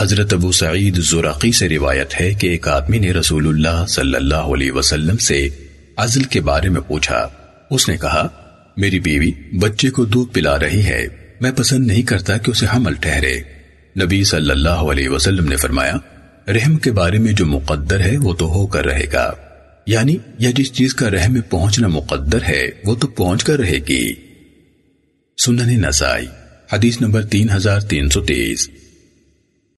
حضرت ابو سعید زرقی سے روایت ہے کہ ایک آدمی نے رسول اللہ صلی اللہ علیہ وسلم سے عزل کے بارے میں پوچھا۔ اس نے کہا، میری بیوی بچے کو دودھ پلا رہی ہے، میں پسند نہیں کرتا کہ اسے حمل ٹھہرے۔ نبی صلی اللہ علیہ وسلم نے فرمایا، رحم کے بارے میں جو مقدر ہے وہ تو ہو کر رہے گا۔ یعنی یا جس چیز کا رحم میں پہنچنا مقدر ہے، وہ تو پہنچ کر رہے گی۔ سنن نسائی، حدیث نمبر تین ہزار تین سو تیس۔